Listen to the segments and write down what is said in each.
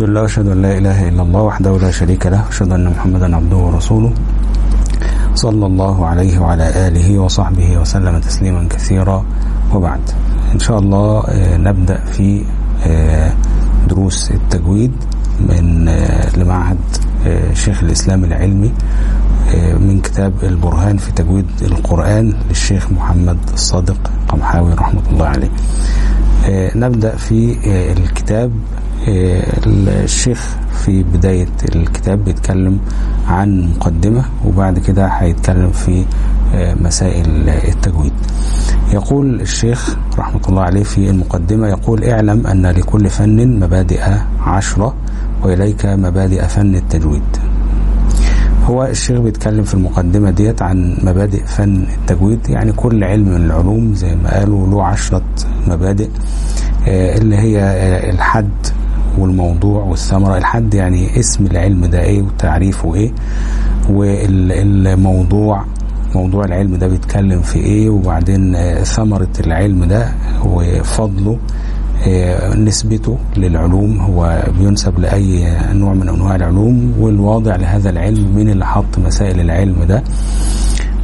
الحمد لله واشهد أن لا إله إلا الله وحده لا شريك له واشهد أن محمدا عبده ورسوله. صلى الله عليه وعلى آله وصحبه وسلم تسليما كثيرا. وبعد إن شاء الله نبدأ في دروس التجويد من لمعهد شيخ الإسلام العلمي من كتاب البرهان في تجويد القرآن للشيخ محمد الصادق قمحاوي رحمة الله عليه. نبدأ في الكتاب الشيخ في بداية الكتاب بيتكلم عن مقدمة وبعد كده هيتكلم في مسائل التجويد. يقول الشيخ رحمة الله عليه في المقدمة يقول اعلم أن لكل فن مبادئ عشرة وإليك مبادئ فن التجويد. هو الشيخ بيتكلم في المقدمة ديت عن مبادئ فن التجويد يعني كل علم من العلوم زي ما قالوا له عشرة مبادئ اللي هي الحد والموضوع والثمرة الحد يعني اسم العلم ده إيه وتعريفه إيه والموضوع موضوع العلم ده بيتكلم في إيه وبعدين ثمرة العلم ده وفضله نسبته للعلوم هو بينسب لأي نوع من أنواع العلوم والواضع لهذا العلم مين اللي حط مسائل العلم ده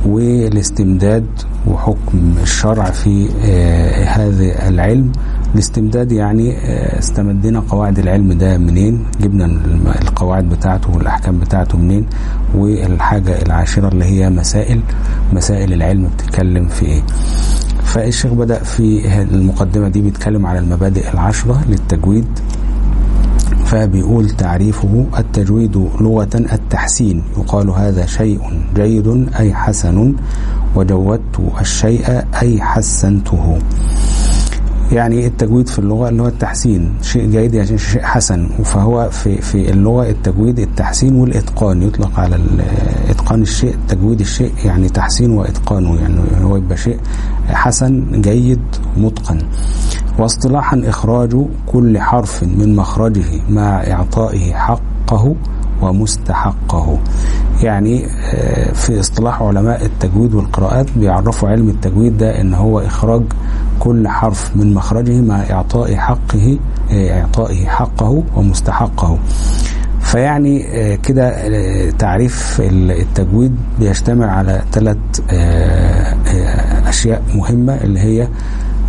والاستمداد وحكم الشرع في هذا العلم الاستمداد يعني استمدنا قواعد العلم ده منين جبنا القواعد بتاعته والأحكام بتاعته منين والحاجة العاشرة اللي هي مسائل مسائل العلم بتتكلم في إيه. فالشيخ بدأ في المقدمة دي بيتكلم على المبادئ العشرة للتجويد فبيقول تعريفه التجويد لغة التحسين يقال هذا شيء جيد أي حسن وجودت الشيء أي حسنته. يعني التجويد في اللغة اللي هو التحسين شيء جيد يعني شيء حسن. فهو في في اللغة التجويد التحسين والإتقان. يطلق على إتقان الشيء تجويد الشيء يعني تحسين وإتقانه. يعني هو يبقى شيء حسن جيد متقن. واصطلاحا إخراج كل حرف من مخرجه مع إعطائه حقه ومستحقه. يعني في اصطلاح علماء التجويد والقراءات بيعرفوا علم التجويد ده إن هو إخراج كل حرف من مخرجه مع إعطاء حقه اعطائه حقه ومستحقه. فيعني كده تعريف التجويد بيجتمع على ثلاث أشياء مهمة اللي هي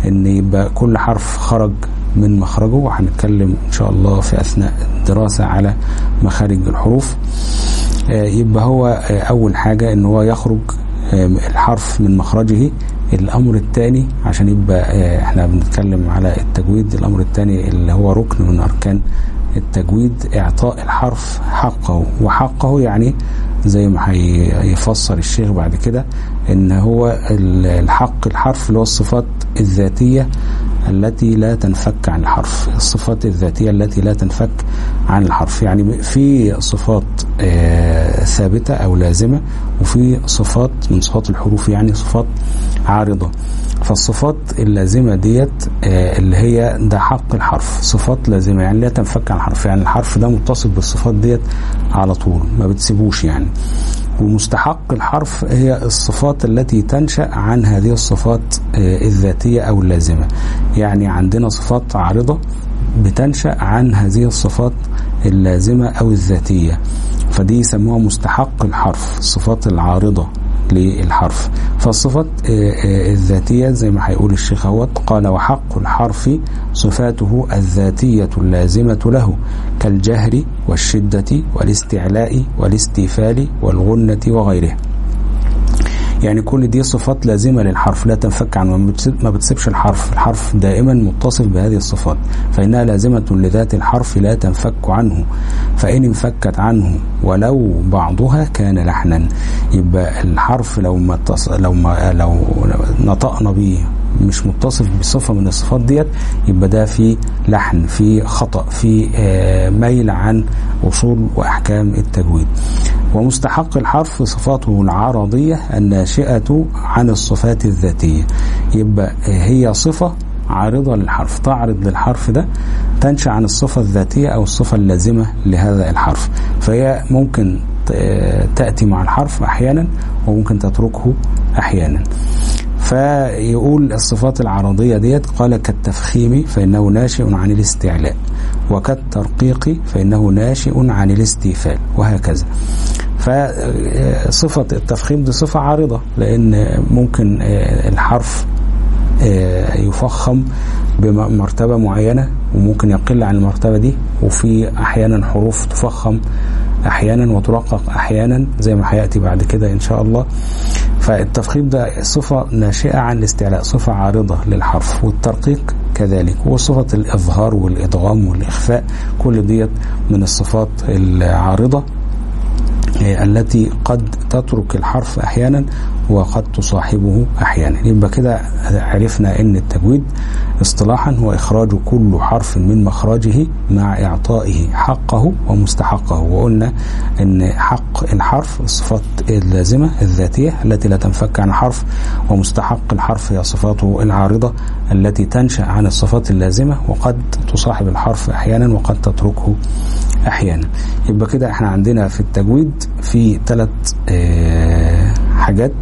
إن يبقى كل حرف خرج من مخرجه. وهنتكلم إن شاء الله في أثناء الدراسة على مخارج الحروف. يبقى هو أول حاجة إن هو يخرج الحرف من مخرجه الأمر الثاني عشان يبقى إحنا بنتكلم على التجويد. الأمر الثاني اللي هو ركن من أركان التجويد إعطاء الحرف حقه. وحقه يعني زي ما هيفسر الشيخ بعد كده إن هو الحق الحرف اللي هو الصفات الذاتية التي لا تنفك عن الحرف الصفات الذاتية التي لا تنفك عن الحرف. يعني في صفات ثابتة أو لازمة وفي صفات من صفات الحروف يعني صفات عارضة. فالصفات اللازمة ديت اللي هي ده حق الحرف صفات لازمة يعني لا تنفك عن الحرف. يعني الحرف ده متصل بالصفات ديت على طول ما بتسيبوش يعني. ومستحق الحرف هي الصفات التي تنشأ عن هذه الصفات الذاتية أو اللازمة. يعني عندنا صفات عارضة بتنشأ عن هذه الصفات اللازمة أو الذاتية. فدي يسموها مستحق الحرف الصفات العارضة. للحرف. فالصفات الذاتية زي ما هيقول الشيخ أهوت قال وحق الحرف صفاته الذاتية اللازمة له كالجهر والشدة والاستعلاء والاستيفال والغنة وغيرها يعني كل دي صفات لازمة للحرف لا تنفك عنه ما بتسيبش الحرف. الحرف دائما متصف بهذه الصفات فإنها لازمة لذات الحرف لا تنفك عنه. فإن انفكت عنه ولو بعضها كان لحنا يبقى الحرف لو ما لو ما لو نطقنا به مش متصف بصفة من الصفات ديت يبقى ده في لحن في خطأ في ميل عن أصول وأحكام التجويد. ومستحق الحرف صفاته العرضية الناشئة عن الصفات الذاتية. يبقى هي صفة عارضة للحرف تعرض للحرف ده تنشأ عن الصفة الذاتية أو الصفة اللازمة لهذا الحرف. فهي ممكن تأتي مع الحرف أحيانا وممكن تتركه أحيانا. فيقول الصفات العرضية ديت قال كالتفخيم فإنه ناشئ عن الاستعلاء وكالترقيق فإنه ناشئ عن الاستيفال وهكذا. فصفة التفخيم دي صفة عارضة لأن ممكن الحرف يفخم بمرتبة معينة وممكن يقل عن المرتبة دي وفي أحيانا حروف تفخم أحيانا وترقق أحيانا زي ما هيأتي بعد كده إن شاء الله. فالتفخيم ده صفة ناشئة عن الاستعلاء صفة عارضة للحرف والترقيق كذلك وصفة الإظهار والإدغام والإخفاء كل ديت من الصفات العارضة. التي قد تترك الحرف أحيانا وقد تصاحبه أحيانا. يبقى كده عرفنا إن التجويد اصطلاحا هو إخراج كل حرف من مخرجه مع إعطائه حقه ومستحقه. وقلنا إن حق الحرف الصفات اللازمة الذاتية التي لا تنفك عن حرف ومستحق الحرف هي صفاته العارضة التي تنشأ عن الصفات اللازمة وقد تصاحب الحرف أحيانا وقد تتركه أحيانا. يبقى كده إحنا عندنا في التجويد في ثلاث آه حاجات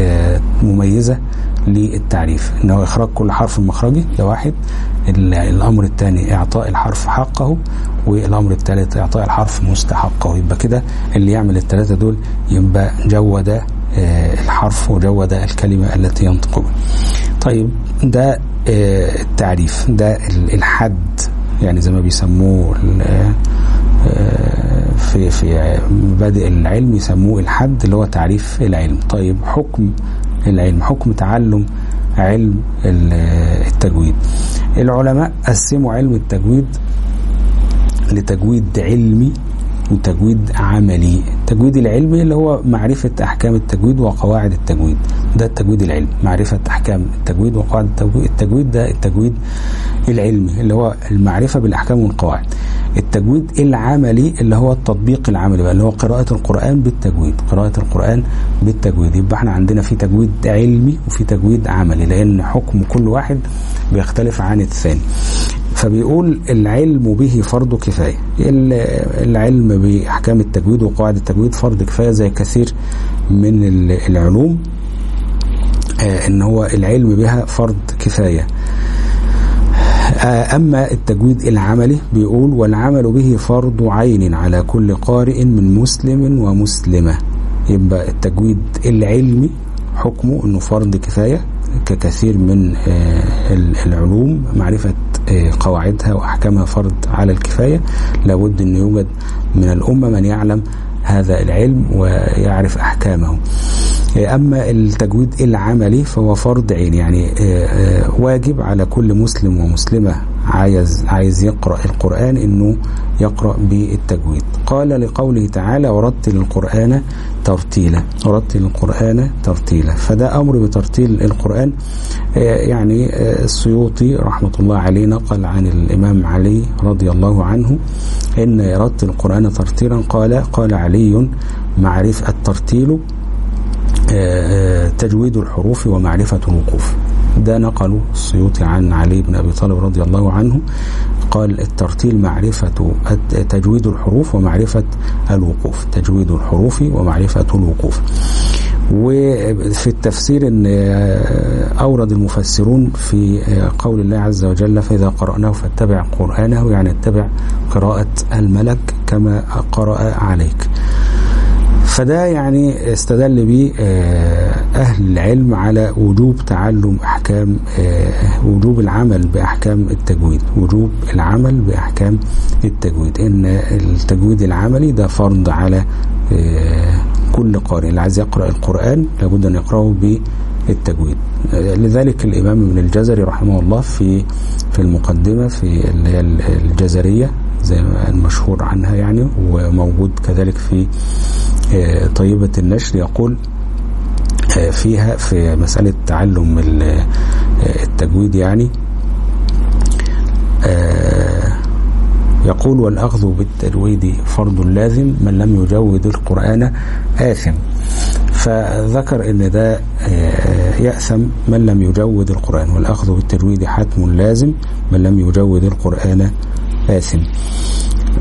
آه مميزة للتعريف انه إخراج كل حرف من مخرجه ده واحد الأمر الثاني إعطاء الحرف حقه والأمر الثالث إعطاء الحرف مستحقه. يبقى كده اللي يعمل الثلاثه دول يبقى جود آه الحرف وجود الكلمة التي ينطق بها. طيب ده التعريف ده الحد يعني زي ما بيسموه في في مبادئ العلم يسموه الحد اللي هو تعريف العلم. طيب حكم العلم حكم تعلم علم التجويد. العلماء قسموا علم التجويد لتجويد علمي وتجويد عملي. التجويد العلمي اللي هو معرفة أحكام التجويد وقواعد التجويد. ده التجويد العلمي معرفة أحكام التجويد وقواعد التجويد. التجويد ده التجويد العلمي اللي هو المعرفة بالأحكام والقواعد. التجويد العملي اللي هو التطبيق العملي بقى اللي هو قراءة القرآن بالتجويد. قراءة القرآن بالتجويد. يبقى إحنا عندنا في تجويد علمي وفي تجويد عملي لأن حكم كل واحد بيختلف عن الثاني. فبيقول العلم به فرض كفاية. العلم بأحكام التجويد وقواعد التجويد فرض كفاية زي كثير من العلوم إن هو العلم بها فرض كفاية. أما التجويد العملي بيقول والعمل به فرض عين على كل قارئ من مسلم ومسلمة. يبقى التجويد العلمي حكمه إنه فرض كفاية ككثير من العلوم معرفة قواعدها وأحكامها فرض على الكفاية. لابد أن يوجد من الأمة من يعلم هذا العلم ويعرف أحكامه. أما التجويد العملي فهو فرض عين يعني واجب على كل مسلم ومسلمة عايز عايز يقرأ القرآن إنه يقرأ بالتجويد. قال لقوله تعالى ورتل القرآن ترتيلا. ورتل القرآن ترتيلا. فده أمر بترتيل القرآن. يعني السيوطي رحمة الله عليه نقل عن الإمام علي رضي الله عنه إن يرتل القرآن ترتيلا. قال قال علي معرفة الترتيل تجويد الحروف ومعرفة الوقوف. ده نقله السيوطي عن علي بن أبي طالب رضي الله عنه. قال الترتيل معرفة تجويد الحروف ومعرفة الوقوف تجويد الحروف ومعرفة الوقوف. وفي التفسير إن أورد المفسرون في قول الله عز وجل فإذا قرأناه فاتبع قرآنه. يعني اتبع قراءة الملك كما قرأ عليك. فده يعني استدل به أهل العلم على وجوب تعلم أحكام وجوب العمل بأحكام التجويد وجوب العمل بأحكام التجويد. إن التجويد العملي ده فرض على كل قارئ. اللي عايز يقرأ القرآن لابد أن يقرأه بالتجويد. لذلك الإمام ابن الجزري رحمه الله في في المقدمة في اللي هي الجزرية زي ما المشهور عنها يعني وموجود كذلك في طيبة النشر يقول فيها في مسألة تعلم التجويد يعني يقول والأخذ بالتجويد فرض لازم من لم يجود القرآن آثم. فذكر إن ده يأثم من لم يجود القرآن والأخذ بالتجويد حتم لازم من لم يجود القرآن آثم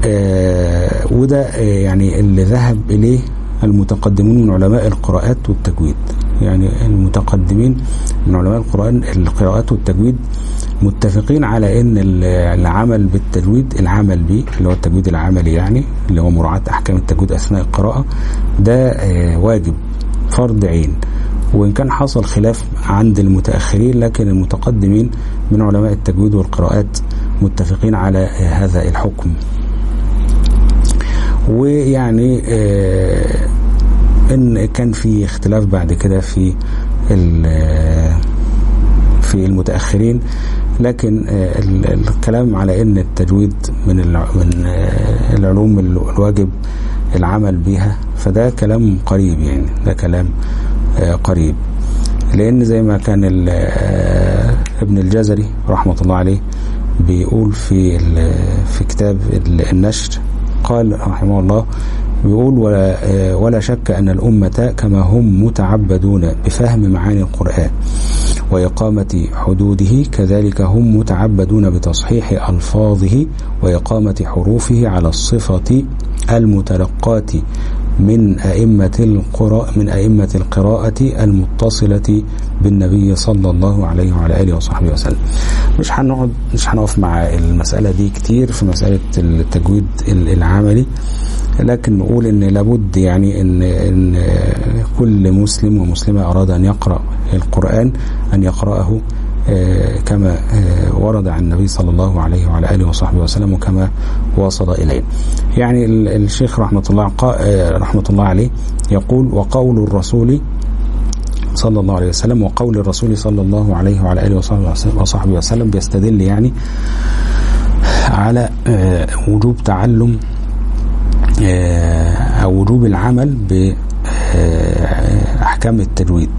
آه وده آه يعني اللي ذهب إليه المتقدمون من علماء القراءات والتجويد. يعني المتقدمين من علماء القرآن القراءات والتجويد متفقين على إن العمل بالتجويد العمل به اللي هو التجويد العملي يعني اللي هو مراعاة أحكام التجويد أثناء القراءة ده واجب فرض عين. وإن كان حصل خلاف عند المتأخرين لكن المتقدمين من علماء التجويد والقراءات متفقين على هذا الحكم. ويعني إن كان في اختلاف بعد كده في في المتأخرين لكن الكلام على إن التجويد من من العلوم الواجب العمل بها فده كلام قريب يعني ده كلام قريب. لأن زي ما كان ابن الجزري رحمة الله عليه بيقول في في كتاب النشر قال رحمه الله بيقول ولا, ولا شك أن الأمة كما هم متعبدون بفهم معاني القرآن وإقامة حدوده كذلك هم متعبدون بتصحيح ألفاظه وإقامة حروفه على الصفة المتلقاة من أئمة القراء من أئمة القراءة المتصلة بالنبي صلى الله عليه وعلى آله وصحبه وسلم. مش هنقعد مش هنقف مع المسألة دي كتير في مسألة التجويد العملي لكن نقول إن لابد يعني ان إن كل مسلم ومسلمة أراد أن يقرأ القرآن أن يقرأه كما ورد عن النبي صلى الله عليه وعلى آله وصحبه وسلم وكما وصل إليه. يعني الشيخ رحمة الله رحمة الله عليه يقول وقول الرسول صلى الله عليه وسلم وقول الرسول صلى الله عليه وعلى آله وصحبه وسلم بيستدل يعني على وجوب تعلم أو وجوب العمل بأحكام التجويد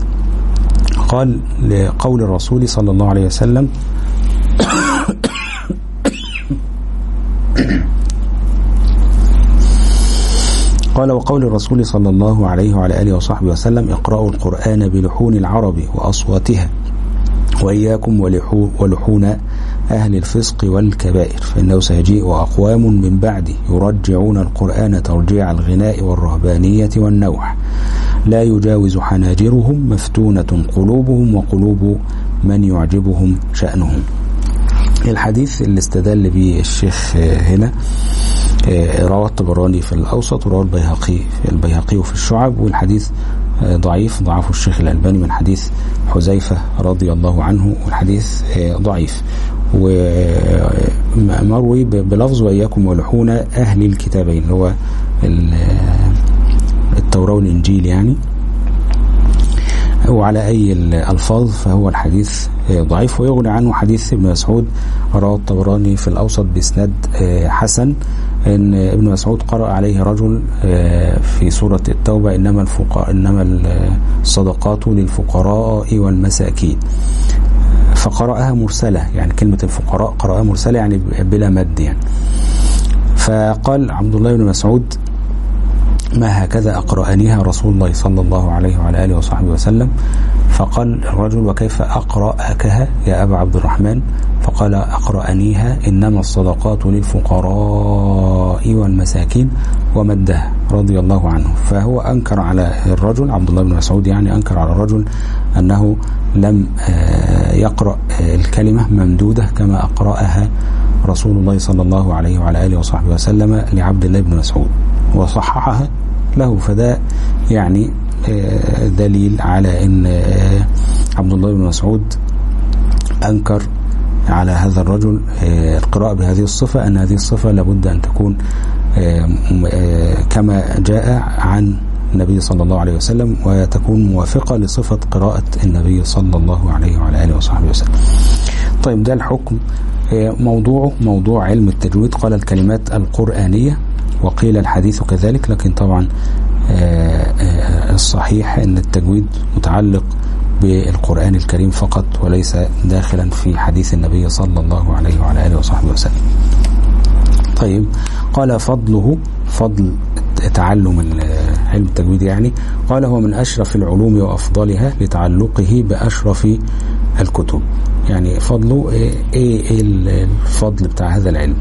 قال لقول الرسول صلى الله عليه وسلم قال وقول الرسول صلى الله عليه وعلى آله وصحبه وسلم اقرأوا القرآن بلحون العرب وأصواتها وإياكم ولحون أهل الفسق والكبائر فإنه سيجيء أقوام من بعدي يرجعون القرآن ترجيع الغناء والرهبانية والنوح لا يجاوز حناجرهم مفتونة قلوبهم وقلوب من يعجبهم شأنهم. الحديث اللي استدل به الشيخ هنا رواه الطبراني في الأوسط ورواه البيهقي البيهقي في الشعب. والحديث ضعيف ضعفه الشيخ الألباني من حديث حذيفة رضي الله عنه. والحديث ضعيف. ومروي بلفظ وإياكم ولحون أهل الكتابين اللي هو التوراة والإنجيل يعني. وعلى أي الألفاظ فهو الحديث ضعيف ويغني عنه حديث ابن مسعود رواه الطبراني في الأوسط بإسناد حسن إن ابن مسعود قرأ عليه رجل في سورة التوبة إنما الفقراء إنما الصدقات للفقراء والمساكين. فقرأها مرسلة يعني كلمة الفقراء قرأها مرسلة يعني بلا مد يعني. فقال عبد الله بن مسعود ما هكذا أقرأنيها رسول الله صلى الله عليه وعلى آله وصحبه وسلم. فقال الرجل وكيف أقرأكها يا أبا عبد الرحمن؟ فقال أقرأنيها إنما الصدقات للفقراء والمساكين ومدها. رضي الله عنه. فهو أنكر على الرجل عبد الله بن مسعود يعني أنكر على الرجل أنه لم يقرأ الكلمة ممدودة كما أقرأها رسول الله صلى الله عليه وعلى آله وصحبه وسلم لعبد الله بن مسعود وصححها له فده يعني دليل على إن عبد الله بن مسعود أنكر على هذا الرجل القراءة بهذه الصفة أن هذه الصفة لابد أن تكون كما جاء عن النبي صلى الله عليه وسلم وتكون موافقة لصفة قراءة النبي صلى الله عليه وعلى آله وصحبه وسلم. طيب ده الحكم موضوعه موضوع علم التجويد. قال الكلمات القرآنية وقيل الحديث كذلك لكن طبعا الصحيح إن التجويد متعلق بالقرآن الكريم فقط وليس داخلا في حديث النبي صلى الله عليه وعلى آله وصحبه وسلم. طيب قال فضله فضل تعلم علم التجويد يعني. قال هو من أشرف العلوم وأفضلها لتعلقه بأشرف الكتب. يعني فضله إيه, إيه الفضل بتاع هذا العلم.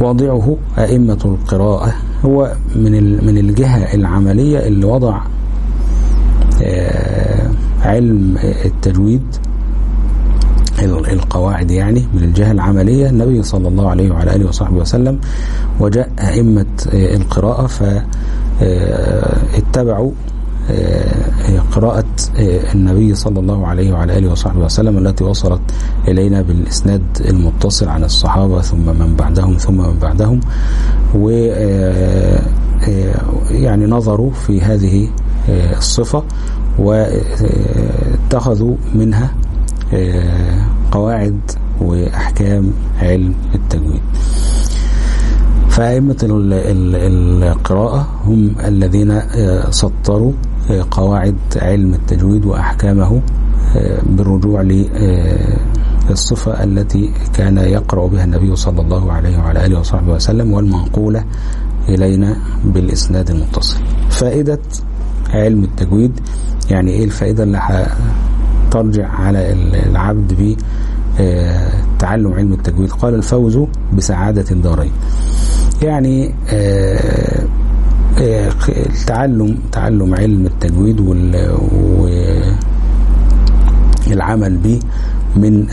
واضعه أئمة القراءة. هو من من الجهة العملية اللي وضع علم التجويد القواعد يعني من الجهة العملية النبي صلى الله عليه وعلى آله وصحبه وسلم وجاء أئمة القراءة فاتبعوا قراءة النبي صلى الله عليه وعلى آله وصحبه وسلم التي وصلت إلينا بالإسناد المتصل عن الصحابة ثم من بعدهم ثم من بعدهم و يعني نظروا في هذه الصفة واتخذوا منها قواعد وأحكام علم التجويد. فأئمة القراءة هم الذين سطروا قواعد علم التجويد وأحكامه بالرجوع للصفة التي كان يقرأ بها النبي صلى الله عليه وعلى آله وصحبه وسلم والمنقولة إلينا بالإسناد المتصل. فائدة علم التجويد يعني إيه الفائدة اللي ترجع على العبد ب تعلم علم التجويد. قال الفوز بسعادة الدارين يعني تعلم تعلم علم التجويد والعمل به من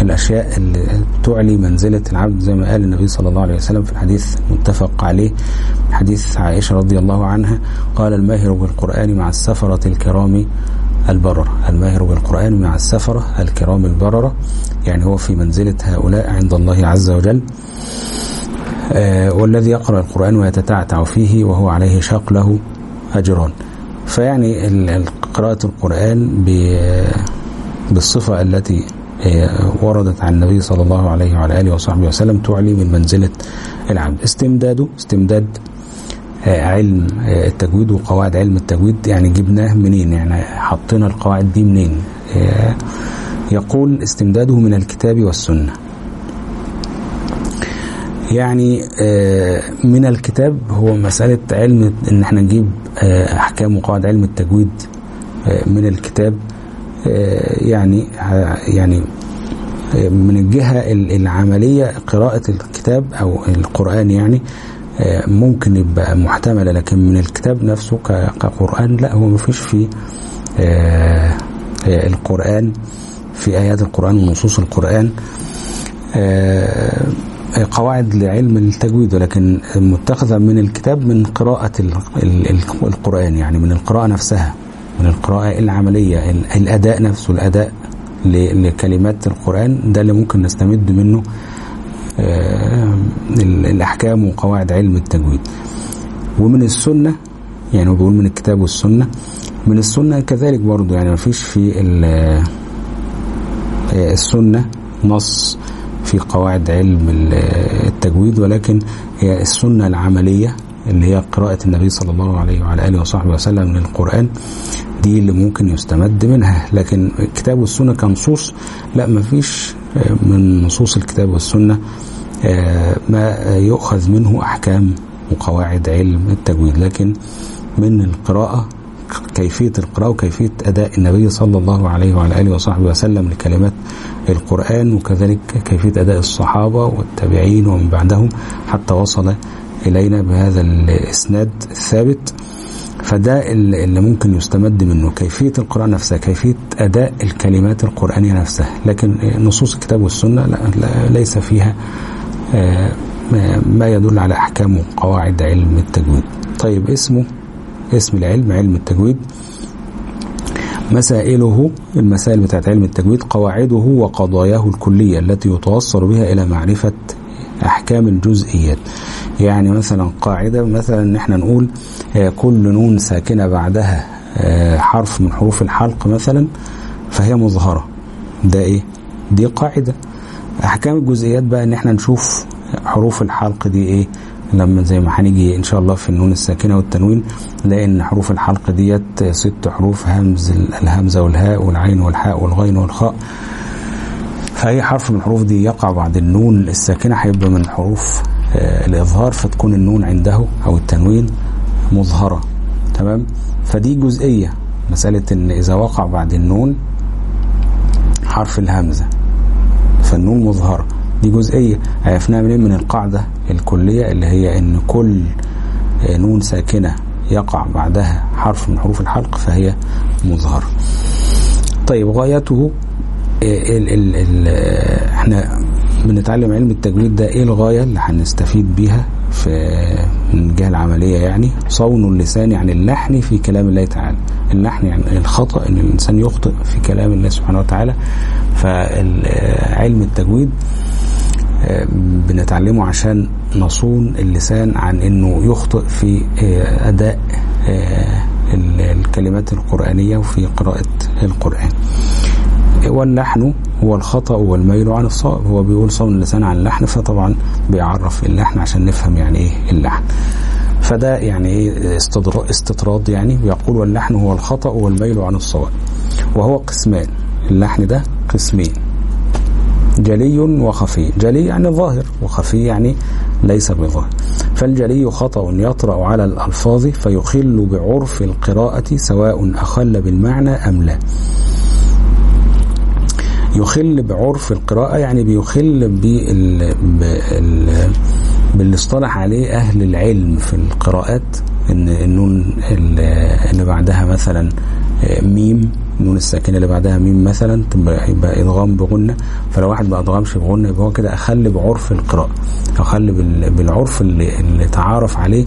الأشياء اللي تعلي منزلة العبد زي ما قال النبي صلى الله عليه وسلم في الحديث متفق عليه حديث عائشة رضي الله عنها قال الماهر بالقرآن مع السفرة الكرام البررة. الماهر بالقرآن مع السفرة الكرام البررة يعني هو في منزلة هؤلاء عند الله عز وجل. آه والذي يقرأ القرآن ويتتعتع فيه وهو عليه شاق له أجران. فيعني قراءة القرآن بالصفة التي وردت عن النبي صلى الله عليه وعلى آله وصحبه وسلم تعلي من منزلة العبد. استمداده استمداد علم التجويد وقواعد علم التجويد يعني جبناه منين؟ يعني حطينا القواعد دي منين؟ يقول استمداده من الكتاب والسنة. يعني من الكتاب هو مسألة علم إن إحنا نجيب أحكام وقواعد علم التجويد من الكتاب. يعني يعني من الجهة العملية قراءة الكتاب أو القرآن يعني ممكن يبقى محتملة لكن من الكتاب نفسه كقرآن لا هو مفيش فيه القرآن في آيات القرآن ونصوص القرآن قواعد لعلم التجويد ولكن متخذة من الكتاب من قراءة القرآن يعني من القراءة نفسها. من القراءة العملية الأداء نفسه الأداء لكلمات القرآن ده اللي ممكن نستمد منه الأحكام وقواعد علم التجويد. ومن السنة يعني هو بيقول من الكتاب والسنة من السنة كذلك برضو يعني ما فيش في السنة نص في قواعد علم التجويد ولكن هي السنة العملية اللي هي قراءة النبي صلى الله عليه وعلى آله وصحبه وسلم من القرآن دي اللي ممكن يستمد منها لكن الكتاب والسنة كنصوص لا ما فيش من نصوص الكتاب والسنة ما يؤخذ منه أحكام وقواعد علم التجويد. لكن من القراءة كيفية القراءة وكيفية أداء النبي صلى الله عليه وعلى آله وصحبه وسلم لكلمات القرآن وكذلك كيفية أداء الصحابة والتابعين ومن بعدهم حتى وصل إلينا بهذا الإسناد الثابت. فده اللي ممكن يستمد منه كيفية القراءة نفسها كيفية أداء الكلمات القرآنية نفسها. لكن نصوص الكتاب والسنة لا ليس فيها ما يدل على أحكام وقواعد علم التجويد. طيب اسمه اسم العلم علم التجويد. مسائله المسائل بتاعت علم التجويد قواعده وقضاياه الكلية التي يتوصل بها إلى معرفة أحكام الجزئيات. يعني مثلا قاعدة مثلا ان إحنا نقول كل نون ساكنة بعدها حرف من حروف الحلق مثلا فهي مظهرة. ده إيه؟ دي قاعدة. أحكام الجزئيات بقى إن إحنا نشوف حروف الحلق دي إيه؟ لما زي ما هنيجي إن شاء الله في النون الساكنة والتنوين نلاقي إن حروف الحلق ديت ست حروف همز الهمزة والهاء والعين والحاء والغين والخاء. فأي حرف من الحروف دي يقع بعد النون الساكنة هيبقى من حروف آه الإظهار فتكون النون عنده أو التنوين مظهرة. تمام؟ فدي جزئية. مسألة إن إذا وقع بعد النون حرف الهمزة فالنون مظهرة. دي جزئية. عرفناها منين؟ من القاعدة الكلية اللي هي إن كل آه نون ساكنة يقع بعدها حرف من حروف الحلق فهي مظهرة. طيب غايته ال ال ال إحنا بنتعلم علم التجويد ده إيه الغاية اللي هنستفيد بيها في من الجهة العملية يعني؟ صون اللسان عن اللحن في كلام الله تعالى. اللحن يعني الخطأ إن الإنسان يخطئ في كلام الله سبحانه وتعالى. فعلم التجويد بنتعلمه عشان نصون اللسان عن إنه يخطئ في أداء الكلمات القرآنية وفي قراءة القرآن. واللحن هو الخطأ والميل عن الصواب. هو بيقول صون اللسان عن اللحن فطبعا بيعرف اللحن عشان نفهم يعني إيه اللحن. فده يعني إيه استطراد يعني بيقول واللحن هو الخطأ والميل عن الصواب. وهو قسمان. اللحن ده قسمين. جلي وخفي. جلي يعني ظاهر وخفي يعني ليس بظاهر. فالجلي خطأ يطرأ على الألفاظ فيخل بعرف القراءة سواء أخل بالمعنى أم لا. يخل بعرف القراءة يعني بيخل بال... بال... باللي اصطلح عليه أهل العلم في القراءات إن النون اللي بعدها مثلا ميم النون الساكنة اللي بعدها ميم مثلا يبقى إدغام بغنة. فلو واحد ما أدغمش بغنة يبقى هو كده أخل بعرف القراءة أخل بالعرف اللي, اللي تعارف عليه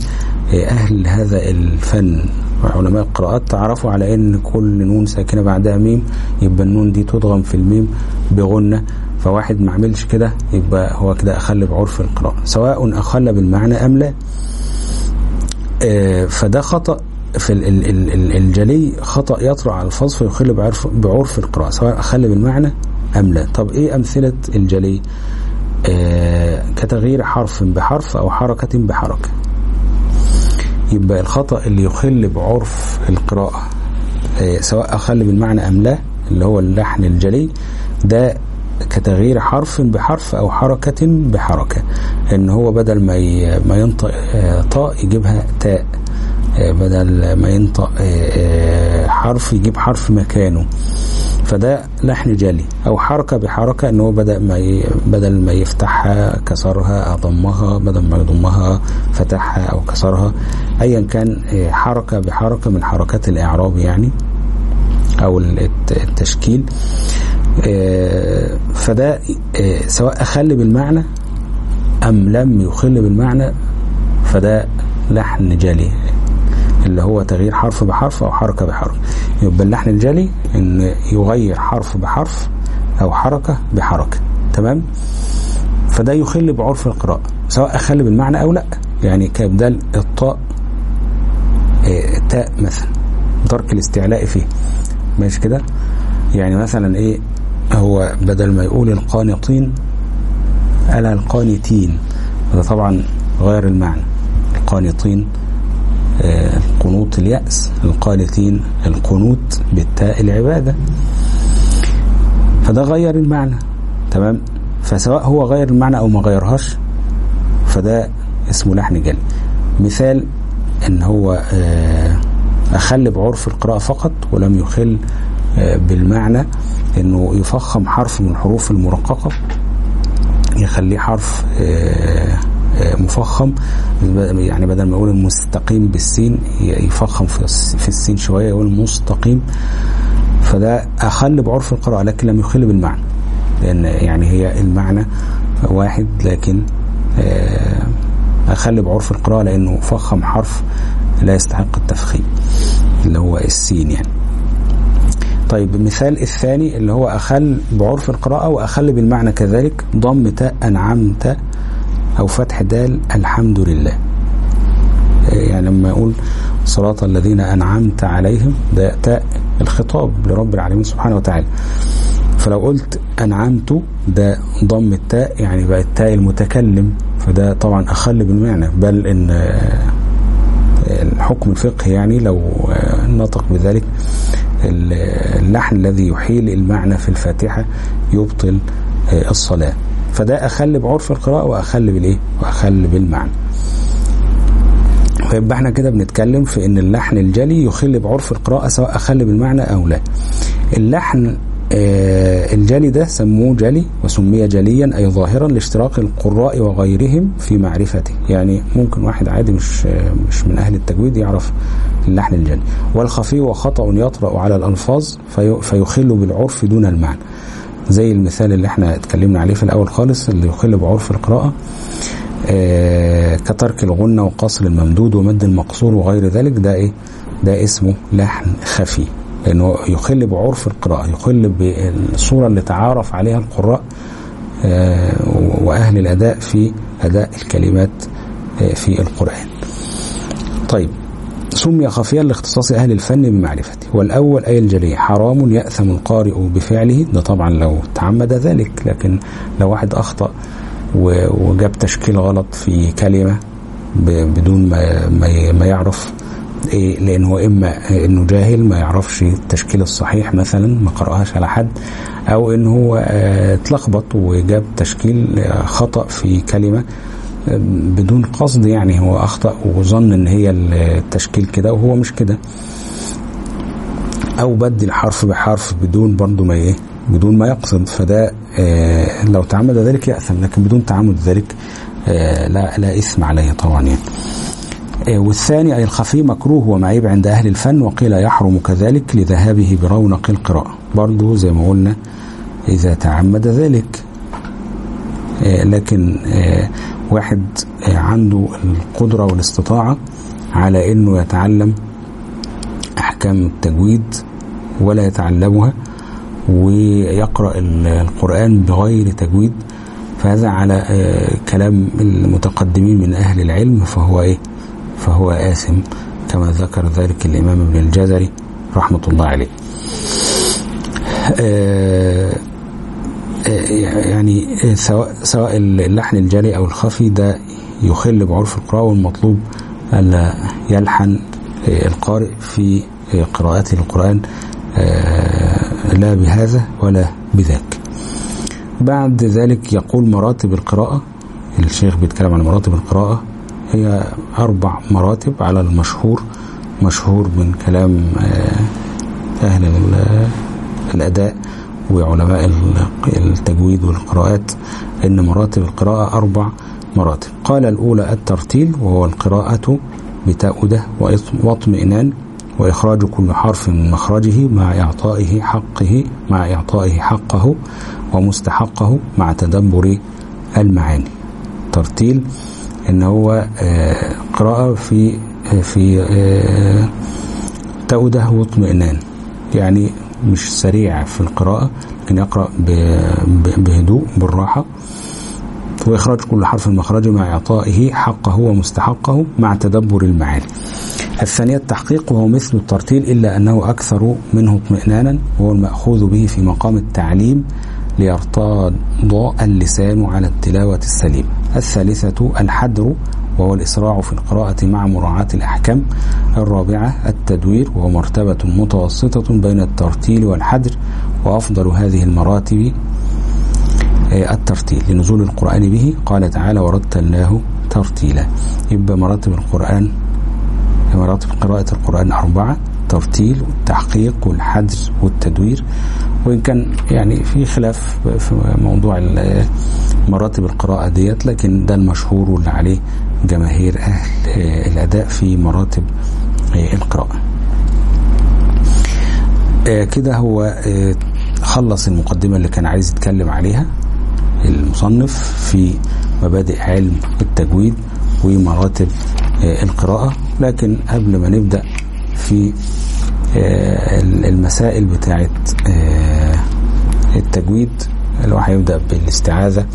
أهل هذا الفن. علماء القراءات تعارفوا على إن كل نون ساكنة بعدها ميم يبقى النون دي تضغم في الميم بغنة. فواحد ما عملش كده يبقى هو كده أخل بعرف القراءة. سواء أخل بالمعنى أم لا فده خطأ. في ال ال ال الجلي خطأ يطرأ على الفاظ فيخل بعرف بعرف القراءة سواء اخل بالمعنى أم لا. طب إيه أمثلة الجلي؟ آه كتغيير حرف بحرف أو حركة بحركة. يبقى الخطأ اللي يخل بعرف القراءة سواء أخل بالمعنى أم لا اللي هو اللحن الجلي ده كتغيير حرف بحرف أو حركة بحركة. إن هو بدل ما ما ينطق طاء يجيبها تاء. بدل ما ينطق حرف يجيب حرف مكانه. فده لحن جلي. أو حركة بحركة إن هو بدأ ما بدل ما يفتحها كسرها ضمها بدل ما يضمها فتحها أو كسرها. ايا كان حركة بحركة من حركات الإعراب يعني أو التشكيل. فده سواء أخل بالمعنى أم لم يخل بالمعنى فده لحن جلي. اللي هو تغيير حرف بحرف أو حركة بحرف. يبقى اللحن الجلي إن يغير حرف بحرف أو حركة بحركة. تمام؟ فده يخل بعرف القراءة. سواء أخل بالمعنى أو لأ. يعني كابدال الطاء آه تاء مثلا. ترك الاستعلاء فيه. ماشي كده؟ يعني مثلا إيه؟ هو بدل ما يقول القانطين قال القانتين. هذا طبعا غير المعنى. القانطين القنوط اليأس القانتين القنوت بالتاء العبادة. فده غير المعنى تمام؟ فسواء هو غير المعنى أو ما غيرهاش فده اسمه لحن جلي. مثال إن هو أخل بعرف القراءة فقط ولم يخل بالمعنى إنه يفخم حرف من الحروف المرققة يخليه حرف مفخم يعني بدل ما يقول المستقيم بالسين يفخم في السين شوية يقول مستقيم. فده أخل بعرف القراءة لكن لم يخل بالمعنى. لأن يعني هي المعنى واحد لكن أخل بعرف القراءة لأنه فخم حرف لا يستحق التفخيم اللي هو السين يعني. طيب المثال الثاني اللي هو أخل بعرف القراءة وأخل بالمعنى كذلك ضم تاء أنعمت أو فتح دال الحمد لله. يعني لما يقول صراط الذين أنعمت عليهم ده تاء الخطاب لرب العالمين سبحانه وتعالى. فلو قلت أنعمت ده ضم التاء يعني بقى التاء المتكلم فده طبعا أخل بالمعنى. بل إن الحكم الفقهي يعني لو نطق بذلك اللحن الذي يحيل المعنى في الفاتحة يبطل الصلاة. فده أخل بعرف القراءة وأخل بالإيه؟ وأخل بالمعنى. فيبقى إحنا كده بنتكلم في إن اللحن الجلي يخل بعرف القراءة سواء أخل بالمعنى أو لا. اللحن الجلي ده سموه جلي وسمي جليا أي ظاهرا لاشتراك القراء وغيرهم في معرفته. يعني ممكن واحد عادي مش مش من أهل التجويد يعرف اللحن الجلي. والخفي وخطأ يطرأ على الألفاظ في فيخل بالعرف دون المعنى. زي المثال اللي إحنا اتكلمنا عليه في الأول خالص اللي يخل بعرف القراءة. آه كترك الغنة وقصر الممدود ومد المقصور وغير ذلك ده إيه؟ ده اسمه لحن خفي. لأنه يخل بعرف القراءة يخل بالصورة اللي تعارف عليها القراء آه وأهل الأداء في أداء الكلمات آه في القرآن. طيب سمي خفيا لاختصاص أهل الفن بمعرفته والأول أي الجلي حرام يأثم القارئ بفعله. ده طبعا لو تعمد ذلك. لكن لو واحد أخطأ وجاب تشكيل غلط في كلمة بدون ما ما يعرف إيه لأن هو إما إنه جاهل ما يعرفش التشكيل الصحيح مثلا ما قرأهاش على حد أو إن هو اتلخبط وجاب تشكيل خطأ في كلمة بدون قصد يعني هو أخطأ وظن إن هي التشكيل كده وهو مش كده. أو بدل حرف بحرف بدون برضه ما إيه بدون ما يقصد. فده آه لو تعمد ذلك يأثم لكن بدون تعمد ذلك آه لا لا إثم عليه طبعا يعني. آه والثاني أي الخفي مكروه ومعيب عند أهل الفن وقيل يحرم كذلك لذهابه برونق القراءة. برضه زي ما قلنا إذا تعمد ذلك. لكن واحد عنده القدرة والاستطاعة على إنه يتعلم أحكام التجويد ولا يتعلمها ويقرأ القرآن بغير تجويد. فهذا على كلام المتقدمين من أهل العلم فهو إيه؟ فهو آثم كما ذكر ذلك الإمام ابن الجزري رحمة الله عليه. يعني سواء سواء اللحن الجلي أو الخفي ده يخل بعرف القراءة والمطلوب ألا يلحن القارئ في قراءته للقرآن لا بهذا ولا بذاك. بعد ذلك يقول مراتب القراءة الشيخ بيتكلم عن مراتب القراءة هي أربع مراتب على المشهور مشهور من كلام أهل الأداء. وعلماء التجويد والقراءات إن مراتب القراءة أربع مراتب. قال الأولى الترتيل وهو القراءة بتأودة واطمئنان وإخراج كل حرف من مخرجه مع إعطائه حقه مع إعطائه حقه ومستحقه مع تدبر المعاني. ترتيل إن هو قراءة في في تأودة واطمئنان. يعني مش سريع في القراءة لكن يقرأ بهدوء بالراحة. وإخراج كل حرف من مخرجة مع إعطائه حقه ومستحقه مع تدبر المعاني. الثانية التحقيق وهو مثل الترتيل إلا أنه أكثر منه اطمئنانا وهو المأخوذ به في مقام التعليم ليرتاض اللسان على التلاوة السليمة الثالثة الحدر وهو الإسراع في القراءة مع مراعاة الأحكام الرابعة التدوير وهو مرتبة متوسطة بين الترتيل والحدر وأفضل هذه المراتب الترتيل لنزول القرآن به. قال تعالى ورتلناه ترتيلا يبقى مراتب القرآن مراتب قراءة القرآن أربعة الترتيل والتحقيق والحدر والتدوير. وإن كان يعني في خلاف في موضوع مراتب القراءة ديت لكن ده المشهور واللي عليه جماهير أهل الأداء في مراتب القراءة. كده هو خلص المقدمة اللي كان عايز يتكلم عليها. المصنف في مبادئ علم التجويد ومراتب القراءة. لكن قبل ما نبدأ في المسائل بتاعت التجويد اللي هو هيبدأ بالاستعاذة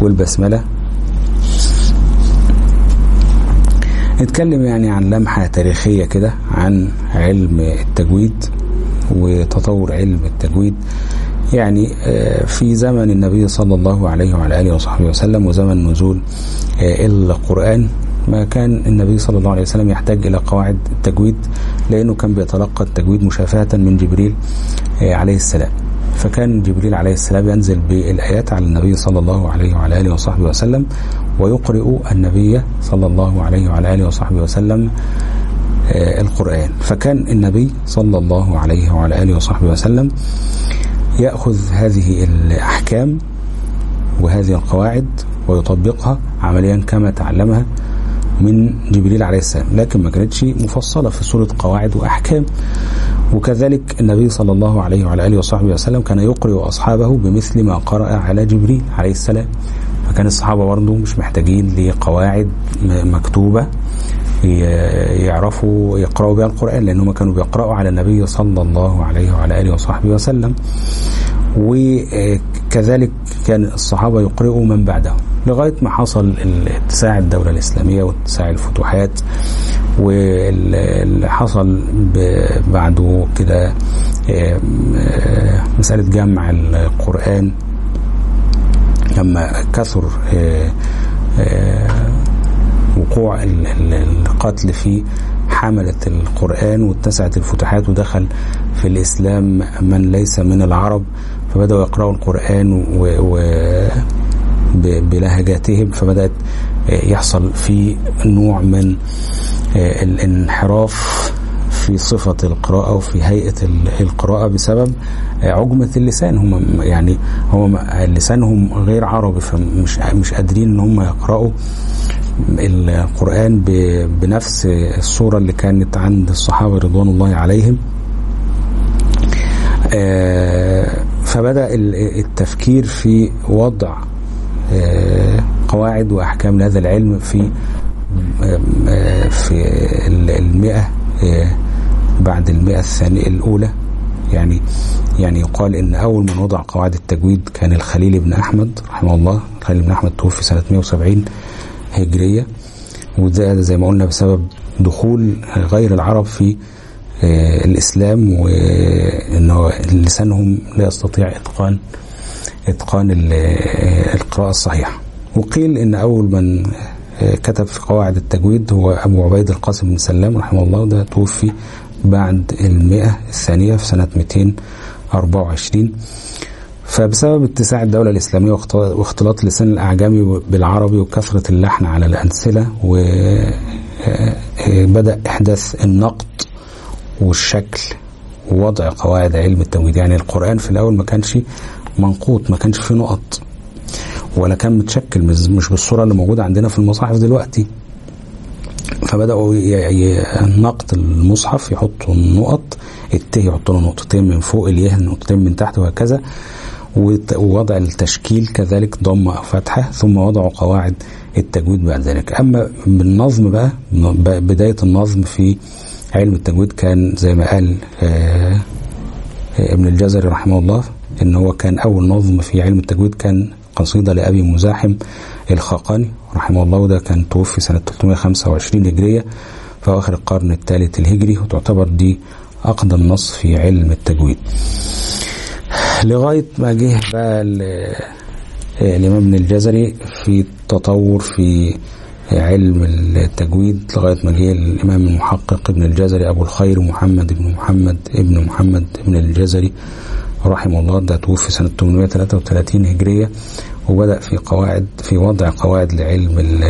والبسملة. نتكلم يعني عن لمحة تاريخية كده عن علم التجويد وتطور علم التجويد. يعني في زمن النبي صلى الله عليه وعلى آله وصحبه وسلم وزمن نزول القرآن. ما كان النبي صلى الله عليه وسلم يحتاج إلى قواعد التجويد لأنه كان بيتلقى التجويد مشافهة من جبريل عليه السلام. فكان جبريل عليه السلام ينزل بالآيات على النبي صلى الله عليه وعلى آله وصحبه وسلم ويقرئ النبي صلى الله عليه وعلى آله وصحبه وسلم القرآن. فكان النبي صلى الله عليه وعلى آله وصحبه وسلم يأخذ هذه الأحكام وهذه القواعد ويطبقها عمليا كما تعلمها من جبريل عليه السلام لكن ما كانتش مفصلة في صورة قواعد وأحكام. وكذلك النبي صلى الله عليه وعلى آله وصحبه وسلم كان يقرئ أصحابه بمثل ما قرأ على جبريل عليه السلام. فكان الصحابة برضه مش محتاجين لقواعد مكتوبة يعرفوا يقرأوا بها القرآن لأنهم كانوا بيقرأوا على النبي صلى الله عليه وعلى آله وصحبه وسلم. وكذلك كان الصحابة يقرئوا من بعدهم لغاية ما حصل اتساع الدولة الإسلامية واتساع الفتوحات. واللي حصل بعده كده مسألة جمع القرآن. لما كثر وقوع القتل في حملة القرآن واتسعت الفتوحات ودخل في الإسلام من ليس من العرب فبدأوا يقرأوا القرآن و, و بلهجاتهم فبدأت يحصل في نوع من الانحراف في صفة القراءة وفي هيئة القراءة بسبب عجمة اللسان. هم يعني هم لسانهم غير عربي فمش مش قادرين إن هم يقرأوا القرآن بنفس الصورة اللي كانت عند الصحابة رضوان الله عليهم. فبدأ التفكير في وضع قواعد وأحكام لهذا العلم في في المئة بعد المئة الثانية الأولى. يعني يعني يقال إن أول من وضع قواعد التجويد كان الخليل بن أحمد رحمه الله. الخليل بن أحمد توفي سنة 170 هجرية. وده زي ما قلنا بسبب دخول غير العرب في الإسلام وإن لسانهم لا يستطيع إتقان إتقان القراءة الصحيحة. وقيل إن أول من كتب في قواعد التجويد هو أبو عبيد القاسم بن سلام رحمه الله. ده توفي بعد المئة الثانية في سنة 224 فبسبب اتساع الدولة الإسلامية واختلاط اللسان الأعجمي بالعربي وكثرة اللحن على الأمثلة وبدأ إحداث النقد والشكل ووضع قواعد علم التمويد يعني القرآن في الأول ما كانش منقوط ما كانش فيه نقط ولا كان متشكل مش بالصورة اللي موجودة عندنا في المصاحف دلوقتي. فبدأوا نقط المصحف يحطوا النقط الت يحطوا له نقطتين من فوق اليه نقطتين من تحت وهكذا. ووضع التشكيل كذلك ضمة أو فتحة ثم وضعوا قواعد التجويد بعد ذلك. أما بالنظم بقى بداية النظم في علم التجويد كان زي ما قال ابن الجزري رحمه الله إن هو كان أول نظم في علم التجويد كان قصيدة لأبي مزاحم الخاقاني رحمه الله وده كان توفي سنة 325 هجرية في أواخر القرن الثالث الهجري وتعتبر دي أقدم نص في علم التجويد. لغاية ما جه بقى الإمام ابن الجزري في تطور في علم التجويد لغاية ما جه الإمام المحقق ابن الجزري أبو الخير محمد بن محمد ابن محمد ابن الجزري رحمه الله ده توفي سنة 833 هجرية. وبدأ في قواعد في وضع قواعد لعلم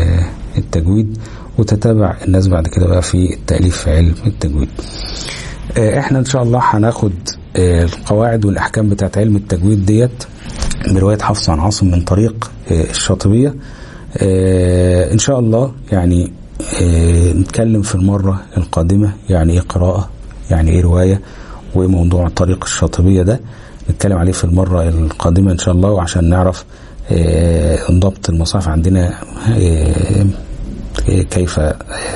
التجويد وتتابع الناس بعد كده بقى في التأليف في علم التجويد. إحنا إن شاء الله هناخد القواعد والأحكام بتاعت علم التجويد ديت برواية حفص عن عاصم من طريق الشاطبية. إن شاء الله يعني نتكلم في المرة القادمة يعني إيه قراءة يعني إيه رواية وموضوع طريق الشاطبية ده. نتكلم عليه في المرة القادمة إن شاء الله وعشان نعرف ضبط المصاحف عندنا كيف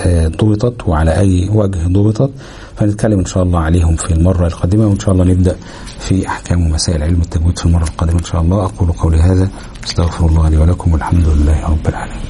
ضبطت وعلى أي وجه ضبطت. فنتكلم إن شاء الله عليهم في المرة القادمة وإن شاء الله نبدأ في أحكام ومسائل علم التجويد في المرة القادمة إن شاء الله. أقول قولي هذا أستغفر الله لي ولكم والحمد لله رب العالمين.